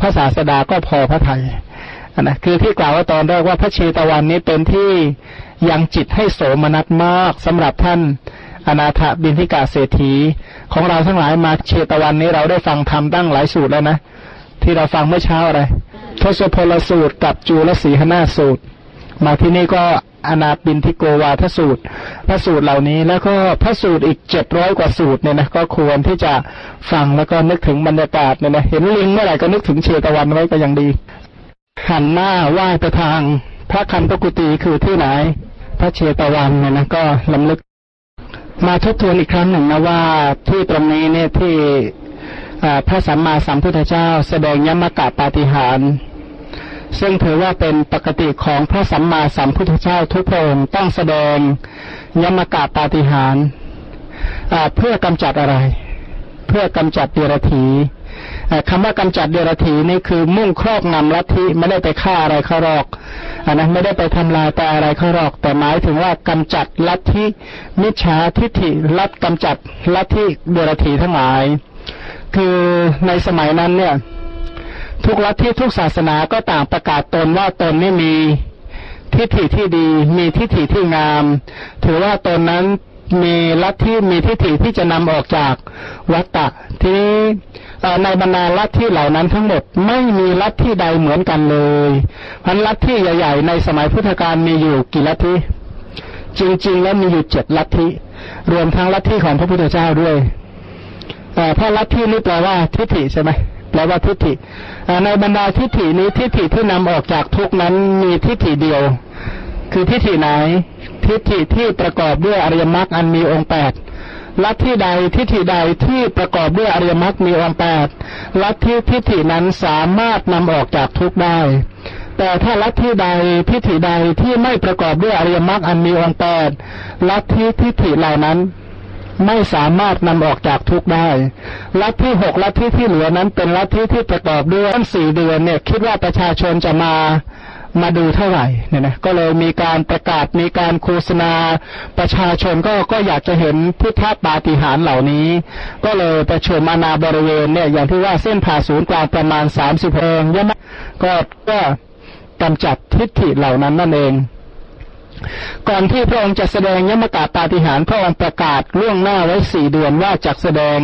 พระศาสดาก็พอพระทยัยนะคือที่กล่าวว่าตอนแรกว่าพระเชตวันนี้เป็นที่ยังจิตให้โสมนัสมากสำหรับท่านอนาถบินทิกาเศรษฐี ของเราทั้งหลายมาเชตวันนี้เราได้ฟังธรรมตั้งหลายสูตรแล้วนะ ที่เราฟังเมื่อเช้าอะไรทศพลสูตรกับจูลสีหนาสูตร มาที่นี่ก็ อนาบินทิโกวาทสูตร พระสูตรเหล่านี้แล้วก็พระสูตรอีกเจ็ดร้อยกว่าสูตรเนี่ยนะก็ควรที่จะฟังแล้วก็นึกถึงบรรยากาศเนี่ยนะเห็นลิงเมื่อไหร่ก็นึกถึงเชตวันไว้ก็ยังดี หันหน้าไหว้ไปทาง พระคันตกุตีคือที่ไหน พระเชตวันเนี่ยนะก็ลำลึก มาทบทวนอีกครั้งหนึ่งนะว่าที่ตรงนี้เนี่ยที่พระสัมมาสัมพุทธเจ้า แสดงยมกะปาฏิหาร ซึ่งถือว่าเป็นปกติของพระสัมมาสัมพุทธเจ้าทุกพระองค์ต้องแสดงยมกะปาฏิหารเพื่อกำจัดอะไร เพื่อกำจัดเดรัจฉีคำว่ากำจัดเดรัจฉีนี่คือมุ่งครอบงำลัทธิไม่ได้ไปฆ่าอะไรเขาหรอกอันนั้นไม่ได้ไปทำลายแต่อะไรเขาหรอก แต่หมายถึงว่ากำจัดลัทธิมิจฉาทิฏฐิลัดกำจัดลัทธิเดรัจฉีทั้งหลาย คือในสมัยนั้นเนี่ย ทุกลัทธิทุกศาสนาก็ต่างประกาศตนว่าตนไม่มีทิฏฐิที่ดี มีทิฏฐิที่งาม ถือว่าตนนั้นมีลัทธิมีทิฏฐิที่จะนำออกจากวัตตะทีนี้ในบรรดาลัทธิเหล่านั้นทั้งหมดไม่มีลัทธิใดเหมือนกันเลยพันลัทธิใหญ่ ๆ ในสมัยพุทธกาลมีอยู่กี่ลัทธิจริง ๆ แล้วมีอยู่เจ็ดลัทธิ รวมทั้งลัทธิของพระพุทธเจ้าด้วยแต่พระลัทธินี่แปลว่าทิฏฐิใช่ไหม แปลว่าทิฏฐิในบรรดาทิฏฐินี้ทิฏฐิที่นำออกจากทุกนั้นมีทิฏฐิเดียว คือทิฏฐิไหน ทิฏฐิที่ประกอบด้วยอริยมรรคอันมีองค์แปดลัทธิใดทิฏฐิใดที่ประกอบด้วยอริยมรรคมีองค์แปดลัทธิทิฏฐินั้นสามารถนำออกจากทุกได้ แต่ถ้าลัทธิใดทิฏฐิใดที่ไม่ประกอบด้วยอริยมรรคอันมีองค์แปดลัทธิทิฏฐิเหล่านั้น ไม่สามารถนำออกจากทุกข์ได้ลัทธิหกลัทธิที่เหลือนั้นเป็นลัทธิที่ประกอบด้วยตั้งสี่เดือนเนี่ยคิดว่าประชาชนจะมามาดูเท่าไหร่เนี่ยนะก็เลยมีการประกาศมีการโฆษณาประชาชนก็ก็อยากจะเห็นพุทธปาฏิหาริย์เหล่านี้ ก็เลยประชุมมานาบริเวณเนี่ยอย่างที่ว่าเส้นผ่าศูนย์กลางประมาณสามสิบเองเยอะมากก็ก็กำจัดทิฏฐิเหล่านั้นนั่นเอง ก่อนที่พระองค์จะแสดงยมกาปาฏิหารพระองค์ประกาศล่วงหน้าไว้สี่เดือนว่าจะแสดง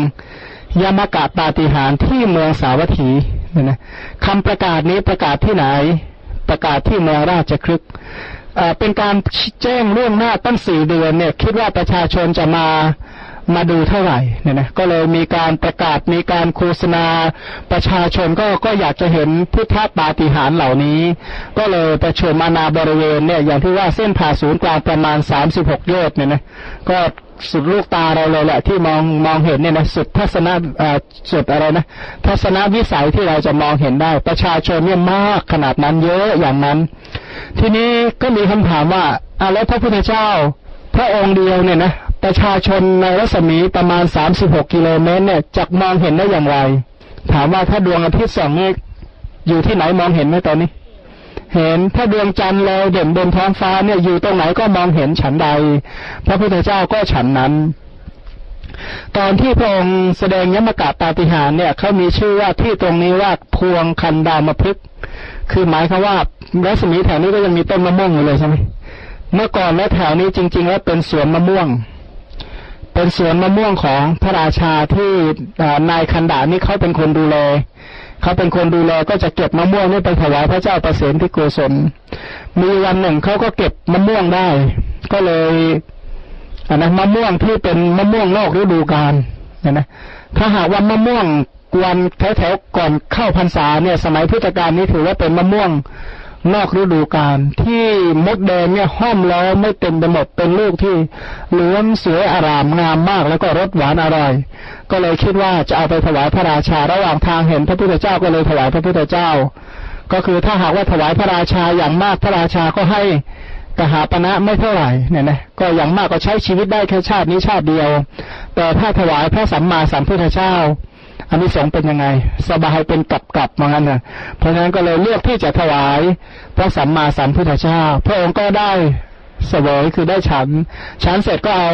ยมกาปาฏิหารที่เมืองสาวัตถีนะคำประกาศนี้ประกาศที่ไหน ประกาศที่เมืองราชครึกเป็นการแจ้งล่วงหน้าตั้งสี่เดือนเนี่ย คิดว่าประชาชนจะมา มาดูเท่าไหร่เนี่ยนะก็เลยมีการประกาศมีการโฆษณาประชาชนก็ก็อยากจะเห็นพุทธปาฏิหาริย์เหล่านี้ ก็เลยประชุมมานาบริเวณเนี่ยอย่างที่ว่าเส้นผ่าศูนย์กลางประมาณสามสิบหกโยชน์เนี่ยนะก็สุดลูกตาเราเลยแหละที่มองมองเห็นเนี่ยนะสุดทัศนะสุดอะไรนะทัศนวิสัยที่เราจะมองเห็นได้ ประชาชนเนี่ยมากขนาดนั้นเยอะอย่างนั้น ทีนี้ก็มีคำถามว่าอ่าแล้วพระพุทธเจ้าพระองค์เดียวเนี่ยนะ ประชาชนในรัศมีประมาณสามสิบหกกิโลเมตรเนี่ยจะมองเห็นได้อย่างไร ถามว่าถ้าดวงอาทิตย์ส่องนี้อยู่ที่ไหนมองเห็นไหมตอนนี้ เห็นถ้าดวงจันทร์ลอยเด่นบนท้องฟ้าเนี่ยอยู่ตรงไหนก็มองเห็นฉันใด พระพุทธเจ้าก็ฉันนั้น ตอนที่พระองค์แสดงยมกะปาฏิหารเนี่ยเขามีชื่อว่าที่ตรงนี้ว่าพวงคันดามพฤกคือหมายคือว่ารัศมีแถวนี้ก็ยังมีต้นมะม่วงอยู่เลยใช่ไหมเมื่อก่อนและแถวนี้จริง ๆ แล้วเป็นสวนมะม่วง เป็นสวนมะม่วงของพระราชาที่นายคันดานี่เขาเป็นคนดูแลเขาเป็นคนดูแลก็จะเก็บมะม่วงนี่ไปถวายพระเจ้าประเสนที่โกศลมีวันหนึ่งเขาก็เก็บมะม่วงได้ ก็เลยอันนะมะม่วงที่เป็นมะม่วงนอกฤดูกาลนะนะถ้าหากว่ามะม่วงวันแถวๆก่อนเข้าพรรษาเนี่ย สมัยพุทธกาลนี้ถือว่าเป็นมะม่วง นอกฤดูกาลที่มดแดงเนี่ยห้อมล้อไม่เต็มไปหมดเป็นลูกที่เหลืองสวยอารามงามมากแล้วก็รสหวานอร่อย ก็เลยคิดว่าจะเอาไปถวายพระราชาระหว่างทางเห็นพระพุทธเจ้าก็เลยถวายพระพุทธเจ้า ก็คือถ้าหากว่าถวายพระราชาอย่างมากพระราชาก็ให้กหาปณะไม่เท่าไหร่เนี่ยนะก็อย่างมากก็ใช้ชีวิตได้แค่ชาตินี้ชาติเดียว แต่ถ้าถวายพระสัมมาสัมพุทธเจ้า อันนี้สงเป็นยังไง สบายเป็นกลับกับมางั้นนะเพราะฉะนั้นก็เลยเลือกที่จะถวายพระสัมมาสัมพุทธเจ้าพระองค์ก็ได้เสวยคือได้ฉัน ฉันเสร็จก็เอา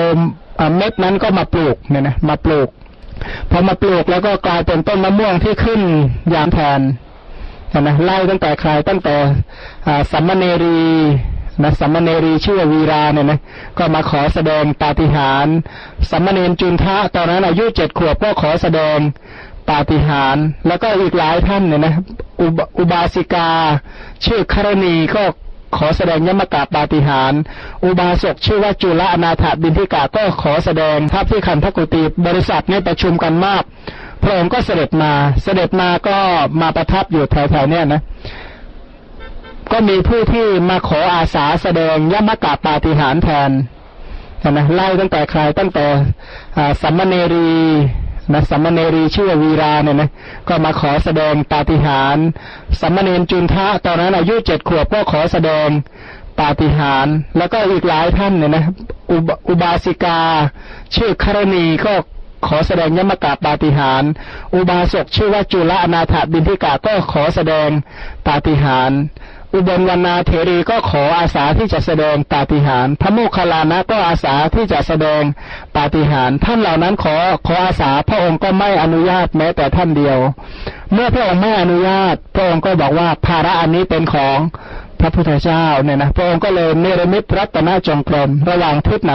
เม็ดนั้นก็มาปลูกเนี่ยนะมาปลูกพอมาปลูกแล้วก็กลายเป็นต้นมะม่วงที่ขึ้นยามแทนนะไล่ตั้งแต่ใครตั้งแต่สัมมเนรี นะสัมมเนรีชื่อวีราเนี่ยนะก็มาขอแสดงปาฏิหาริย์สัมมเนรจุนทะตอนนั้นอายุเจ็ดขวบก็ขอแสดงปาฏิหาริย์แล้วก็อีกหลายท่านเนี่ยนะอุบอุบาสิกา ชื่อคารณีก็ขอแสดงยมกาปาฏิหารอุบาสกชื่อว่าจุลอนาถบินทิกาก็ขอแสดงทัพที่คันทกุตีบริษัทนี้ประชุมกันมากพระองค์ก็เสด็จมา เสด็จมาก็มาประทับอยู่แถวๆเนี้ยนะ ก็มีผู้ที่มาขออาสาแสดงยมกาปาฏิหารแทนนะไล่ตั้งแต่ใครตั้งแต่สัมมเนรีนะสัมมเนรีชื่อวีราเนี่ยนะก็มาขอแสดงปาฏิหาริย์สัมมเนรจุนทะตอนนั้นอายุเจ็ดขวบก็ขอแสดงปาฏิหาริย์แล้วก็อีกหลายท่านเนี่ยนะอุบอุบาสิกา ชื่อคารณีก็ขอแสดงยมกาปาฏิหาริย์อุบาสกชื่อว่าจุลอนาถบินทิกาก็ขอแสดงปาฏิหาริย์ อุบลวรรณาเถรีก็ขออาสาที่จะแสดงปาฏิหาริย์พระโมคคัลลานะก็อาสาที่จะแสดงปาฏิหาริย์ท่านเหล่านั้นขอขออาสาพระองค์ก็ไม่อนุญาตแม้แต่ท่านเดียว เมื่อพระองค์ไม่อนุญาต พระองค์ก็บอกว่าภาระอันนี้เป็นของพระพุทธเจ้าเนี่ยนะพระองค์ก็เลยเนรมิตรัตนจงกรมระหว่างทิศไหน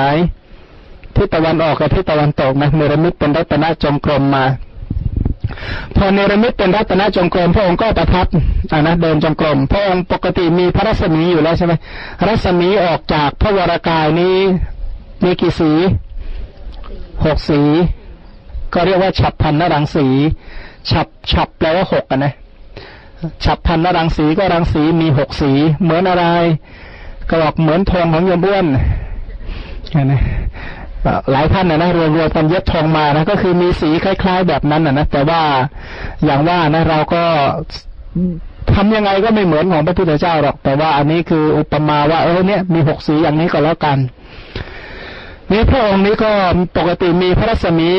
ทิศตะวันออกกับทิศตะวันตกนะเนรมิตเป็นรัตนจงกรมมา พอเนรมิตเป็นรัตนจงกรมพระองค์ก็ประทับอ่านะเดินจงกรมพระองค์ปกติมีพระรัศมีอยู่แล้วใช่ไหมรัศมีออกจากพระวรากายนี้มีกี่สีหกสี ก็เรียกว่าฉับพันนรังสี ฉับฉับแปลว่าหกกันนะฉับพันนรังสีก็รังสีมีหกสี เหมือนอะไร ก็บอกเหมือนธงของยมบ้วนนะ หลายท่านนะนะรวมรวมกันเย็บทองมานะก็คือมีสีคล้าย ๆ แบบนั้นนะนะแต่ว่าอย่างว่านะเราก็ทำยังไงก็ไม่เหมือนของพระพุทธเจ้าหรอก แต่ว่าอันนี้คืออุปมาว่าเออเนี่ยมีหกสีอย่างนี้ก็แล้วกันนี่พระองค์นี้ก็ปกติมีพระรัศมี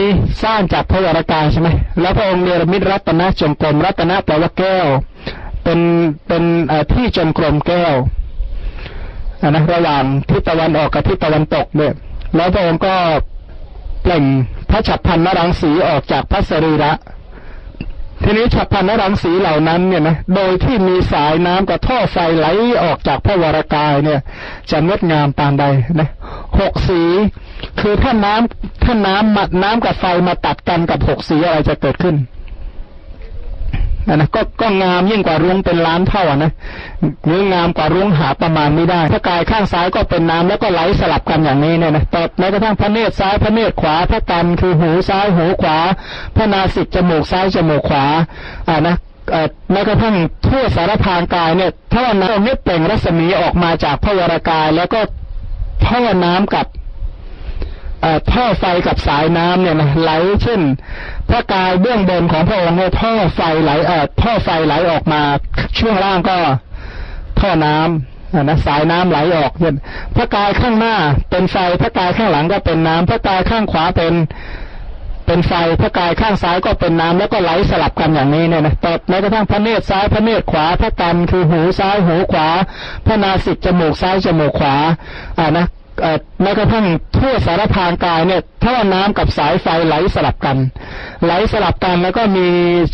สร้างจากพระวรากายใช่ไหมแล้วพระองค์เนรมิตรัตนจงกรมรัตนแปลว่าแก้ว เป็นเป็นที่จงกรมแก้วนะระหว่างทิศตะวันออกกับทิศตะวันตกเนี่ย แล้วพระองค์ก็เปล่งพระฉับพันนรังสีออกจากพระสรีระ ทีนี้ฉับพันนรังสีเหล่านั้นเนี่ยนะโดยที่มีสายน้ำกับท่อไฟไหลออกจากพระวรากายเนี่ย จะงดงามปานใดนะหกสีคือถ้าน้ำถ้าน้ำมัดน้ำกับไฟมาตัดกันกับหกสีอะไรจะเกิดขึ้น นะก็ก็งามยิ่งกว่ารุ้งเป็นล้านเท่านะหรืองามกว่ารุ้งหาประมาณไม่ได้ถ้ากายข้างซ้ายก็เป็นน้ำแล้วก็ไหลสลับกันอย่างนี้เนี่ยนะต่แม้กระทั่งพระเนตรซ้ายพระเนตรขวาพระกันคือหูซ้ายหูขวา พระนาสิกจมูกซ้ายจมูกขวาอ่านะแม้กระทั่งทั่วสารพางกายเนี่ยถ้าน้ำเม็ดเปล่งรัศมีออกมาจากพระวรากายแล้วก็ท่อน้ำกับ ท่อไฟกับสายน้ำเนี่ยนะไหลเช่น พระกายเบื้องบนของพระองค์เนี่ยท่อไฟไหลเอ่อท่อไฟไหลออกมา ช่วงล่างก็ท่อน้ำนะสายน้ำไหลออกเช่นพระกายข้างหน้าเป็นไฟพระกายข้างหลังก็เป็นน้ำพระกายข้างขวาเป็นเป็นไฟพระกายข้างซ้ายก็เป็นน้ำแล้วก็ไหลสลับกันอย่างนี้เนี่ยนะแต่แม้กระทั่งพระเนตรซ้ายพระเนตรขวาพระกันคือหูซ้ายหูขวา พระนาสิกจมูกซ้ายจมูกขวาอ่านะ แม้กระทั่งทั่วสารพางกายเนี่ยท่อน้ำกับสายไฟไหลสลับกัน ไหลสลับกันแล้วก็มี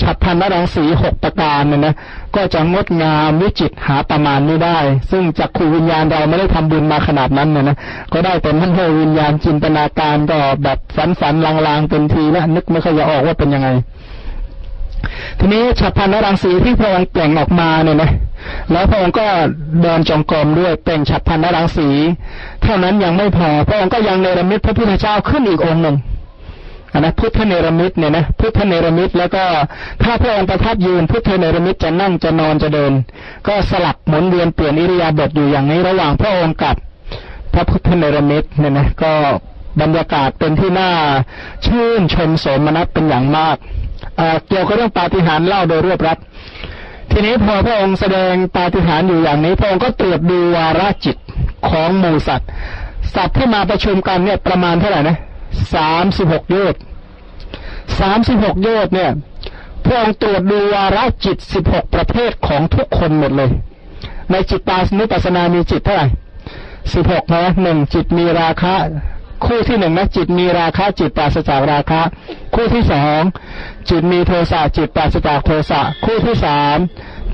ฉับพันนรังสีหกประการเนี่ยนะก็จะงดงามวิจิตหาประมาณไม่ได้ ซึ่งจากขูวิญญาณเราไม่ได้ทำบุญมาขนาดนั้นเนี่ยนะก็ได้แต่ท่านให้วิญญาณจินตนาการก็แบบฝันฝันลางๆเป็นทีแล้วนึกไม่ค่อยจะออกว่าเป็นยังไง ทีนี้ฉับพันนรังสีที่พระองค์เปล่งออกมาเนี่ยนะแล้วพระองค์ก็เดินจงกรมด้วยเป่งฉับพันนรังสี เท่านั้นยังไม่พอ พระองค์ก็ยังเนรมิตพระพุทธเจ้าขึ้นอีกองค์หนึ่งนนะพุทธเนรมิตเนี่ยนะพุทธเนรมิตแล้วก็ถ้าพระองค์ประทับยืนพุทธเนรมิตจะนั่งจะนอนจะเดิน ก็สลับหมุนเวียนเปลี่ยนอิริยาบถอยู่อย่างนี้ระหว่างพระองค์กับพระพุทธเนรมิตเนี่ยนะก็ บรรยากาศเป็นที่น่าชื่นชมสมนัตเป็นอย่างมากเกี่ยวกับเรื่องปาฏิหาริย์เล่าโดยรวบรัดทีนี้พอพระองค์แสดงปาฏิหาริย์อยู่อย่างนี้พระองค์ก็ตรวจดูวาระจิตของหมูสัตว์ สัตว์ที่มาประชุมกันเนี่ยประมาณเท่าไหร่นะสามสิบหกโยชน์สามสิบหกโยชน์เนี่ยพระองค์ตรวจดูวาระจิตสิบหกประเภทของทุกคนหมดเลย ในจิตตาสนุปัสนามีจิตเท่าไหร่สิบหกนะหนึ่งจิตมีราคะ คู่ที่หนึ่งนะจิตมีราคะจิตปราศจากราคะ คู่ที่สองจิตมีโทสะจิตปราศจากโทสะคู่ที่สาม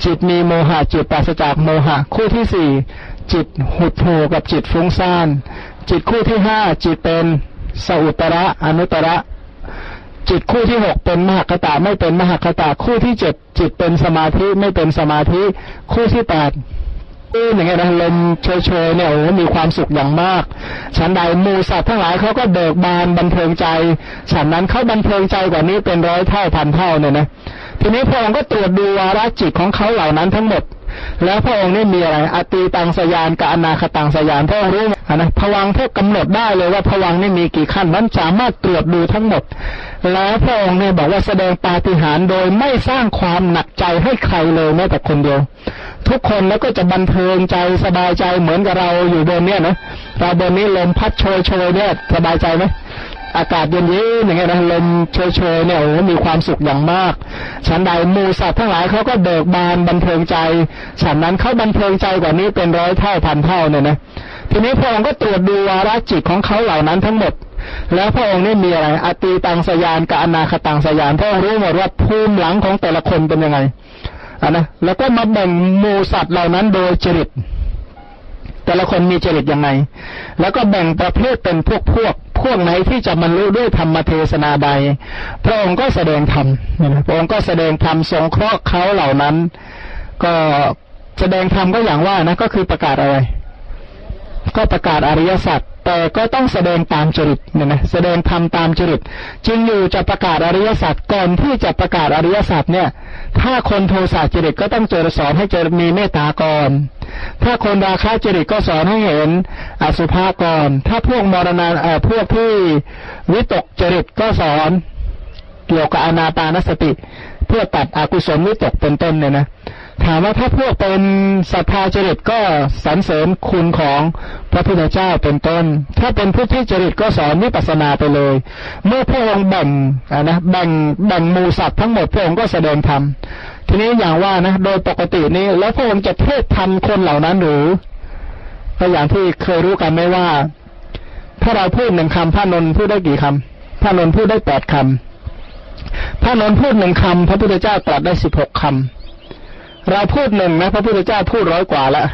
จิตมีโมหะจิตปราศจากโมหะ คู่ที่สี่จิตหุดหูกับจิตฟุ้งซ่าน จิตคู่ที่ห้าจิตเป็นสอุตระอนุตระจิตคู่ที่หกเป็นมหคตาไม่เป็นมหคตาคู่ที่เจ็ดจิตเป็นสมาธิไม่เป็นสมาธิ คู่ที่แปด อย่างเงี้ยนะลมเชยๆเนี่ยโอ้มีความสุขอย่างมาก ฉันใดมูสัตว์ทั้งหลายเขาก็เบิกบานบันเทิงใจ ฉันนั้นเขาบันเทิงใจกว่านี้เป็นร้อยเท่าพันเท่าเนี่ยนะทีนี้พระองค์ก็ตรวจดูวาระจิตของเขาเหล่านั้นทั้งหมด แล้วพระองค์นี่มีอะไร อตีตังสยานกับอนาคตังสยานพระองค์รู้นะพวังเท่กำหนดได้เลยว่าพวังนี่มีกี่ขั้นนั้นสามารถตรวจดูทั้งหมด แล้วพระองค์เนี่ยบอกว่าแสดงปาฏิหาริย์โดยไม่สร้างความหนักใจให้ใครเลยแม้แต่คนเดียว ทุกคนแล้วก็จะบันเทิงใจสบายใจเหมือนกับเราอยู่บนเนี้ยนะเราบนนี้ลมพัดโชยโชยเนี่ยสบายใจไหม อากาศเย็นๆอย่างเงี้ยนะลมโชยโชยเนี่ยโอ้มีความสุขอย่างมาก ฉันใดมูสัตว์ทั้งหลายเขาก็เบิกบานบันเทิงใจ ฉันนั้นเขาบันเทิงใจกว่านี้เป็นร้อยเท่าพันเท่าเนี่ยนะทีนี้พระองค์ก็ตรวจดูวาระจิตของเขาเหล่านั้นทั้งหมด แล้วพระองค์นี่มีอะไรอตีตังสยานกับอนาคตังสยานพระองค์รู้หมดว่าภูมิหลังของแต่ละคนเป็นยังไงอะนะแล้วก็มาแบ่งมูสัตว์เหล่านั้นโดยจริตแต่ละคนมีจริตยังไง แล้วก็แบ่งประเภทเป็นพวกพวก วกไหนที่จะบรรลุด้วยธรรมเทศนาใด พระองค์ก็แสดงธรรมพระองค์ก็แสดงธรรมสงเคราะห์เขาเหล่านั้น ก็แสดงธรรมก็อย่างว่านะก็คือประกาศอะไร ก็ประกาศอริยสัจ แต่ก็ต้องแสดงตามจริตเนี่ยนะแสดงธรรมตามจริต จึงอยู่จะประกาศอริยสัจก่อนที่จะประกาศอริยสัจเนี่ย ถ้าคนโทสะจริตก็ต้องเจอสอนให้เจอมีเมตตาก่อน ถ้าคนราคะจริตก็สอนให้เห็นอสุภาก่อน ถ้าพวกมรณะเอ่อพวกที่วิตกจริตก็สอน เกี่ยวกับอนาปานสติ เพื่อตัดอกุศลวิตกเป็นต้นเนี่ยนะ ถามว่าถ้าพวกเป็นศรัทธาจริตก็สรรเสริญคุณของพระพุทธเจ้าเป็นต้น ถ้าเป็นผู้ที่จริตก็สอนวิปัสนาไปเลย เมื่อพระองค์แบ่งนะแบ่งแบ่งมูสัตว์ทั้งหมดพระองค์ก็แสดงธรรมทีนี้อย่างว่านะโดยปกตินี้แล้วพระองค์จะเทศทำคนเหล่านั้นหรือก็อย่างที่เคยรู้กันไหมว่า ถ้าเราพูดหนึ่งคำพระนนพูดได้กี่คำพระนนพูดได้แปดคำพระนนพูดหนึ่งคำพระพุทธเจ้าตรัสได้สิบหกคำ เราพูดหนึ่งนะพระพุทธเจ้าพูดร้อยกว่าแล้ว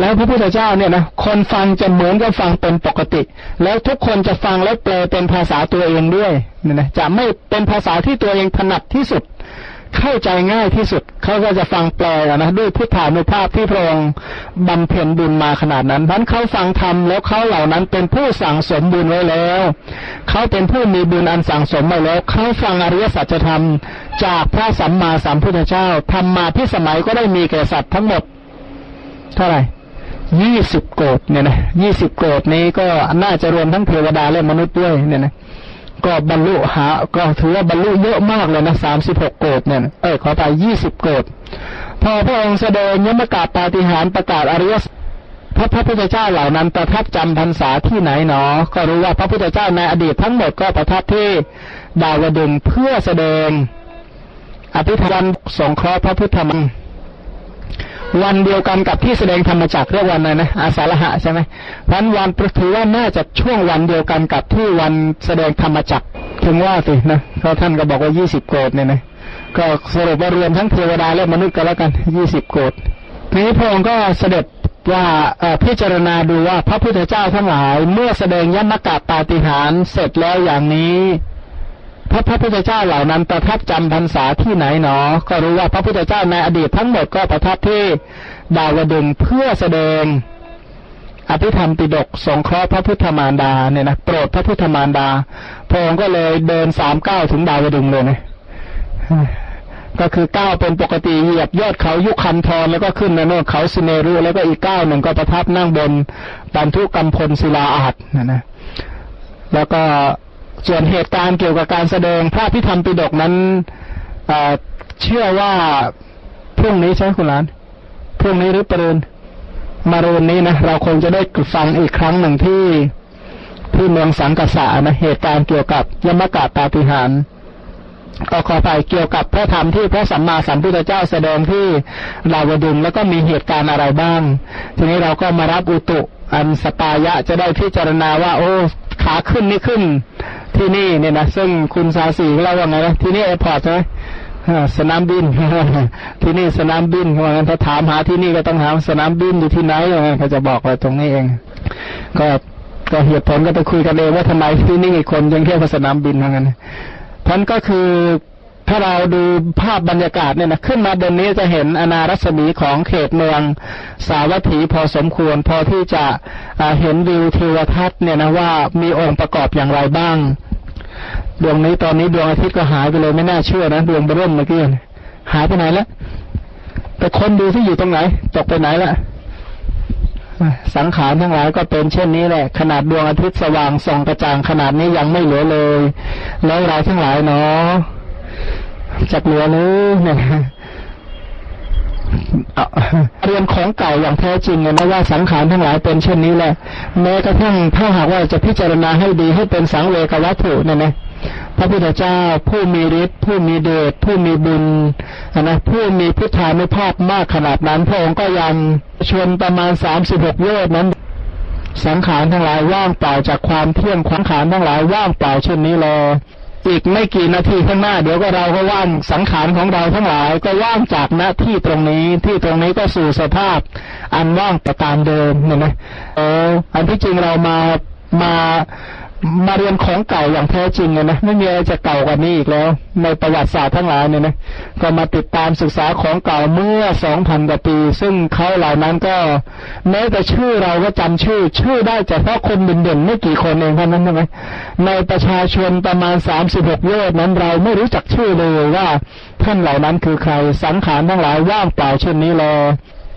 แล้วพระพุทธเจ้าเนี่ยนะคนฟังจะเหมือนกับฟังเป็นปกติ แล้วทุกคนจะฟังแล้วแปลเป็นภาษาตัวเองด้วยเนี่ยนะจะไม่เป็นภาษาที่ตัวเองถนัดที่สุด เข้าใจง่ายที่สุด เขาก็จะฟังแปลนะด้วยพุทธานุภาพที่พระองค์บำเพ็ญบุญมาขนาดนั้นนั้นเขาฟังธรรมแล้วเขาเหล่านั้นเป็นผู้สั่งสมบุญไว้แล้ว เขาเป็นผู้มีบุญอันสั่งสมไว้แล้ว เขาฟังอริยสัจธรรม จากพระสัมมาสัมพุทธเจ้าทำมาที่สมัยก็ได้มีแก่สัตว์ทั้งหมด เท่าไหร่ยี่สิบโกดเนี่ยนะยี่สิบโกดนี้ก็น่าจะรวมทั้งเทวดาและมนุษย์ด้วยเนี่ยนะ ก็บรรลุหา ก็ถือว่าบรรลุเยอะมากเลยนะสามสิบหกโกดเนี่ย เออขอไปยี่สิบโกดพอพระองค์แสดงยมกาปาฏิหารประกาศอริยพระพระพุทธเจ้าเหล่านั้นประทับจำพรรษาที่ไหนหนอ ก็รู้ว่าพระพุทธเจ้าในอดีตทั้งหมดก็ประทับที่ดาวดึงเพื่อแสดงอภิธรรมสงเคราะห์พระพุทธมรร วันเดียวกันกับที่แสดงธรรมจักเรียกวันอะไรนะอาสาฬหะใช่ไหมพันวันถือว่าน่าจะช่วงวันเดียวกันกับที่วันแสดงธรรมจักถึงว่าสินะเพราะท่านก็บอกว่ายี่สิบโกดเนี่ยนะก็สรุปว่ารวมทั้งเทวดาและมนุษย์กันแล้วกันยี่สิบโกดนี้พระองค์ก็เสด็จว่าพิจารณาดูว่าพระพุทธเจ้าทั้งหลาย เมื่อแสดงยมกะปาฏิหารเสร็จแล้วอย่างนี้ พระพระพุทธเจ้าเหล่านั้นประทับจำพรรษาที่ไหนหนอ ก็รู้ว่าพระพุทธเจ้าในอดีตทั้งหมดก็ประทับที่ดาวดึงเพื่อแสดงอภิธรรมปิดกสงเคราะห์พระพุทธมารดาเนี่ยนะโปรดพระพุทธมารดาพระองค์ก็เลยเดินสามเก้าถึงดาวดึงเลยนะก็คือก้าวเป็นปกติเหยียบยอดเขายุคันทรแล้วก็ขึ้นในโน่นเขาสิเนรุแล้วก็อีกก้าวหนึ่งก็ประทับนั่งบนบันทุกรรมพลศิลาอาดนะนะแล้วก็ ส่วนเหตุการณ์เกี่ยวกับการแสดงพระพิธรรมปิฎกนั้นเชื่อว่าพรุ่งนี้ใช่คุณหลานพรุ่งนี้หรือปรืนมารุนนี้นะเราคงจะได้ฟังอีกครั้งหนึ่งที่ที่เมืองสังกษานะเหตุการณ์เกี่ยวกับยมกะปาฏิหารก็ขอไปเกี่ยวกับพระธรรมที่พระสัมมาสัมพุทธเจ้าแสดงที่ลาวดุงแล้วก็มีเหตุการณ์อะไรบ้าง ทีนี้เราก็มารับอุตุอันสัปปายะจะได้พิจารณาว่า โอ้ขาขึ้นนี่ขึ้น ที่นี่เนี่ยนะซึ่งคุณสาสีเล่าว่าไงนะที่นี่ airport ใช่ไหมสนามบิน ที่นี่สนามบินว่างั้นถ้าถามหาที่นี่ก็ต้องถามสนามบินอยู่ที่ไหนเขาจะบอกว่าตรงนี้เอง ก็ก็เหตุผลก็ไปคุยกันเองว่าทำไมที่นี่คนยังเรียกสนามบินว่างั้นท่านก็คือถ้าเราดูภาพบรรยากาศเนี่ยนะขึ้นมาบนนี้จะเห็นอนารัศมีของเขตเมืองสาวัตถีพอสมควรพอที่จะเห็นวิวทิวทัศน์เนี่ยนะว่ามีองค์ประกอบอย่างไรบ้าง ดวงนี้ตอนนี้ดวงอาทิตย์ก็หายไปเลยไม่น่าเชื่อนะดวงบร่มเมื่อกี้หายไปไหนแล้วไปคนดูที่อยู่ตรงไหน ตกไปไหนละสังขารทั้งหลายก็เป็นเช่นนี้แหละ ขนาดดวงอาทิตย์สว่างส่องกระจ่างขนาดนี้ยังไม่เหลือเลย แล้วเราทั้งหลายเนาะจักเหลือหรือเนี่ยเรียนของเก่าอย่างแท้จริงนะว่าสังขารทั้งหลายเป็นเช่นนี้แหละ แม้กระทั่งถ้าหากว่าจะพิจารณาให้ดีให้เป็นสังเวกวัตถุเนี่ยนะ พระพุทธเจ้า ผู้มีฤทธิ์ผู้มีเดชผู้มีบุญนะผู้มีพุทธานุภาพมากขนาดนั้น พระองค์ก็ยังชนประมาณสามสิบหกโยชน์นั้น สังขารทั้งหลายว่างเปล่าจากความเที่ยงขวังขารทั้งหลายว่างเปล่าเช่นนี้เลยอีกไม่กี่นาทีข้างหน้าเดี๋ยวก็เราก็ว่างสังขารของเราทั้งหลายก็ว่างจากหน้าที่ตรงนี้ที่ตรงนี้ก็สู่สภาพ อันว่างประการเดิมเห็นไหมเอออันที่จริงเรามามา มาเรียนของเก่าอย่างแท้จริงเนี่ยนะไม่มีอะไรจะเก่ากว่านี้อีกแล้ว ในประวัติศาสตร์ทั้งหลายเนี่ยนะก็มาติดตามศึกษาของเก่าเมื่อสองพันกว่าปี ซึ่งเขาเหล่านั้นก็แม้แต่ชื่อเราก็จำชื่อ ชื่อได้แต่เพราะคนเด่นๆไม่กี่คนเองเท่านั้นใช่ไหมในประชาชนประมาณสามสิบหกโยชนั้นเราไม่รู้จักชื่อเลยว่าท่านเหล่านั้นคือใครสังขารทั้งหลายว่างเปล่าเช่นนี้เลย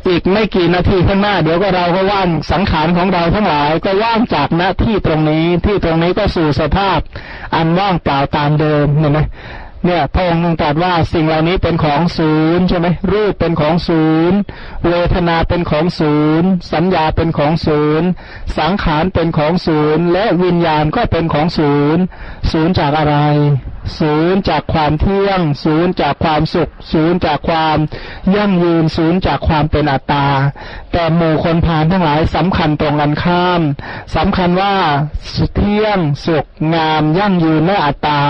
อีกไม่กี่นาทีข้างหน้า เดี๋ยวก็เราก็ว่างสังขารของเราทั้งหลาย ก็ว่างจากหน้าที่ตรงนี้ที่ตรงนี้ก็สู่สภาพ อันว่างเปล่าตามเดิมเห็นไหมเนี่ยพระองค์ตรัสว่าสิ่งเหล่านี้เป็นของศูนย์ใช่ไหมรูปเป็นของศูนย์เวทนาเป็นของศูนย์สัญญาเป็นของศูนย์สังขารเป็นของศูนย์และวิญญาณก็เป็นของศูนย์ศูนย์จากอะไร ศูนย์จากความเที่ยง ศูนย์จากความสุข ศูนย์จากความยั่งยืน ศูนย์จากความเป็นอัตตา แต่หมู่คนพานทั้งหลายสำคัญตรงกันข้ามสำคัญว่าเที่ยง สุข งาม ยั่งยืนและอัตตา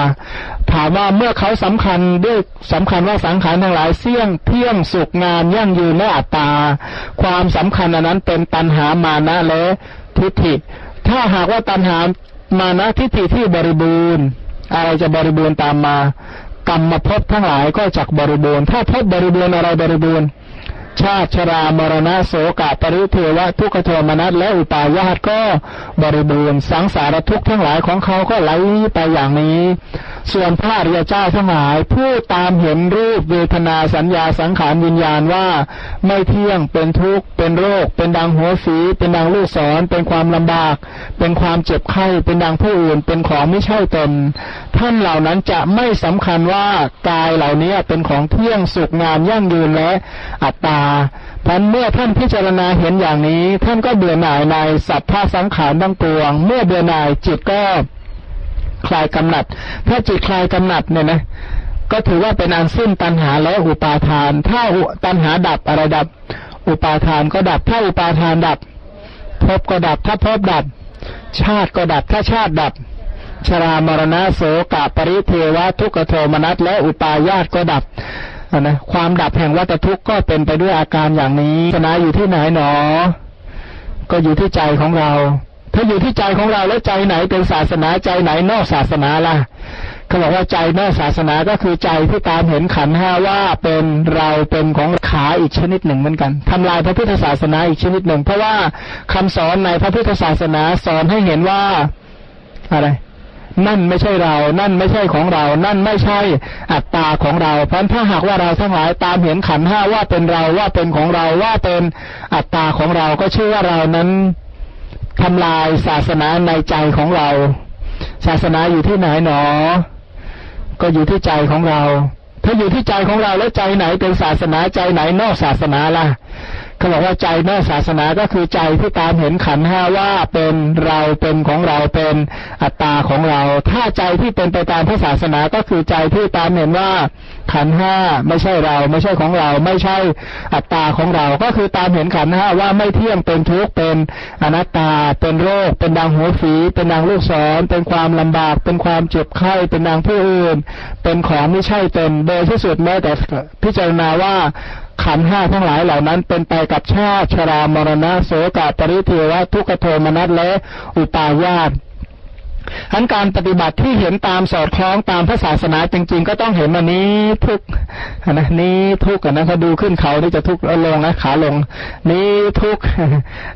ถามว่าเมื่อเขาสำคัญด้วยสำคัญว่าสังขารทั้งหลายเสี่ยง เที่ยง สุข งาม ยั่งยืนและอัตตา ความสำคัญอันนั้นเป็นตัณหามานะและทิฏฐิ ถ้าหากว่าตัณหามานะทิฏฐิที่บริบูรณ์ อะไรจะบริบูรณ์ตามมากรรมมาพบทั้งหลายก็จักบริบูรณ์ ถ้าพบบริบูรณ์อะไรบริบูรณ์ ชาติชรามรณะโสกะปริเทวะทุกขโทมนัสและอุปาญาตก็บริบูรณ์สังสารทุกข์ทั้งหลายของเขาก็ไหลไปอย่างนี้ ส่วนพระอริยเจ้าทั้งหลาย ผู้ตามเห็นรูปเวทนาสัญญาสังขารวิญญาณว่า ไม่เที่ยงเป็นทุกข์เป็นโรค เป็นดังหัวฝีเป็นดังลูกศรเป็นความลำบาก เป็นความเจ็บไข้เป็นดังผู้อื่น เป็นของไม่ใช่ตนท่านเหล่านั้นจะไม่สำคัญว่ากายเหล่านี้เป็นของเที่ยงสุขงามยั่งยืนและอัตตาพันเมื่อท่านพิจารณาเห็นอย่างนี้ ท่านก็เบื่อหน่ายในสัพพะสังขารทั้งปวง เมื่อเบื่อหน่ายจิตก็คลายกำหนัด ถ้าจิตคลายกำหนัดเนี่ยนะ ก็ถือว่าเป็นอันสิ้นตัณหาและอุปาทาน ถ้าตัณหาดับอะไรดับ อุปาทานก็ดับ ถ้าอุปาทานดับพบก็ดับ ถ้าพบดับ ชาติก็ดับ ถ้าชาติดับ ชรามรณะโสกะปริเทวะทุกขโทมนัสและอุปาญาตก็ดับ นะความดับแห่งวัฏทุกข์ก็เป็นไปด้วยอาการอย่างนี้ศาสนาอยู่ที่ไหนหนอ ก็อยู่ที่ใจของเรา ถ้าอยู่ที่ใจของเราแล้วใจไหนเป็นศาสนาใจไหนนอกศาสนาล่ะเขาบอกว่าใจนอกศาสนาก็คือใจที่ตามเห็นขันห้าว่าเป็นเราเป็นของขาอีกชนิดหนึ่งเหมือนกันทำลายพระพุทธศาสนาอีกชนิดหนึ่ง เพราะว่าคำสอนในพระพุทธศาสนาสอนให้เห็นว่าอะไร นั่นไม่ใช่เรา นั่นไม่ใช่ของเรา นั่นไม่ใช่อัตตาของเรา เพราะถ้าหากว่าเราทั้งหลายตามเห็นขันห้าว่าเป็นเราว่าเป็นของเราว่าเป็นอัตตาของเราก็ชื่อว่าเรานั้นทำลายศาสนาในใจของเรา ศาสนาอยู่ที่ไหนหนอ ก็อยู่ที่ใจของเรา ถ้าอยู่ที่ใจของเราแล้วใจไหนเป็นศาสนาใจไหนนอกศาสนาล่ะ เขาบอกว่าใจนอกศาสนาก็คือใจที่ตามเห็นขันห้าว่าเป็นเราเป็นของเราเป็นอัตตาของเรา ถ้าใจที่เป็นไปตามพระศาสนาก็คือใจที่ตามเห็นว่าขันห้าไม่ใช่เราไม่ใช่ของเรา ไม่ใช่อัตตาของเรา ก็คือตามเห็นขันห้าว่าไม่เที่ยงเป็นทุกข์เป็นอนัตตา เป็นโรค เป็นดังหัวฝีเป็นดังลูกศรเป็นความลำบาก เป็นความเจ็บไข้เป็นดังผู้อื่น เป็นของไม่ใช่เป็นโดยที่สุดแม้แต่พิจารณาว่าขันห้าทั้งหลายเหล่านั้นเป็นไปกับชาติชรามรณะโสกาปริเทวะทุกขโทมนัสและอุปาญาต ทั้นการปฏิบัติที่เห็นตามสอดคล้องตามพระศาสนาจริงๆ ก็ต้องเห็นว่านี้ทุกนะนี้ทุกนะเขาดูขึ้นเขานี่จะทุกลงนะขาลง นี้ทุก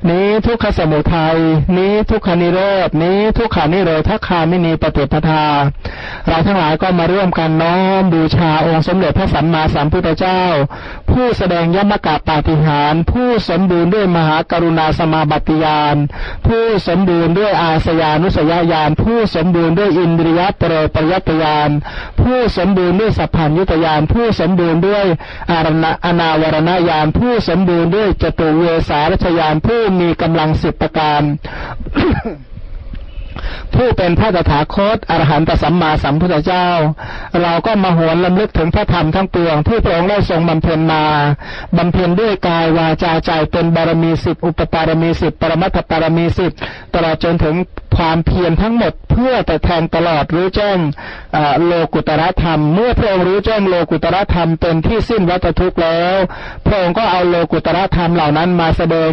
นี้ทุกขสมุทัยนี้ทุกขานิโรดนี้ทุกขานิโรธคามินีปฏิปทา เราทั้งหลายก็มาร่วมกันน้อมบูชาองค์สมเด็จพระสัมมาสัมพุทธเจ้า ผู้แสดงยมกะปาฏิหารผู้สมบูรณ์ด้วยมหากรุณาสมาบัติยานผู้สมบูรณ์ด้วยอาสยานุสยาญาณผู้สมบูรณ์ด้วยอินทรียปรปริยตยานผู้สมบูรณ์ด้วยสัพพัญยุตยานผู้สมบูรณ์ด้วยอารณอนาวรณญาณผู้สมบูรณ์ด้วยจตุเวสารชยานผู้มีกำลังสิบประการ ผู้เป็นพระตถาคตอรหันตสัมมาสัมพุทธเจ้า เราก็มาหวนลำลึกถึงพระธรรมทั้งปวง ที่พระองค์ได้ทรงบำเพ็ญมาบำเพ็ญด้วยกายวาจาใจเป็นบารมีสิบอุปปารมีสิบปรมัตถปารมีสิบตลอดจนถึงความเพียรทั้งหมดเพื่อแต่แทนตลอดรู้แจ้งโลกุตระธรรม เมื่อพระองค์รู้แจ้งโลกุตระธรรมเป็นที่สิ้นวัฏทุกข์แล้ว พระองค์ก็เอาโลกุตระธรรมเหล่านั้นมาแสดง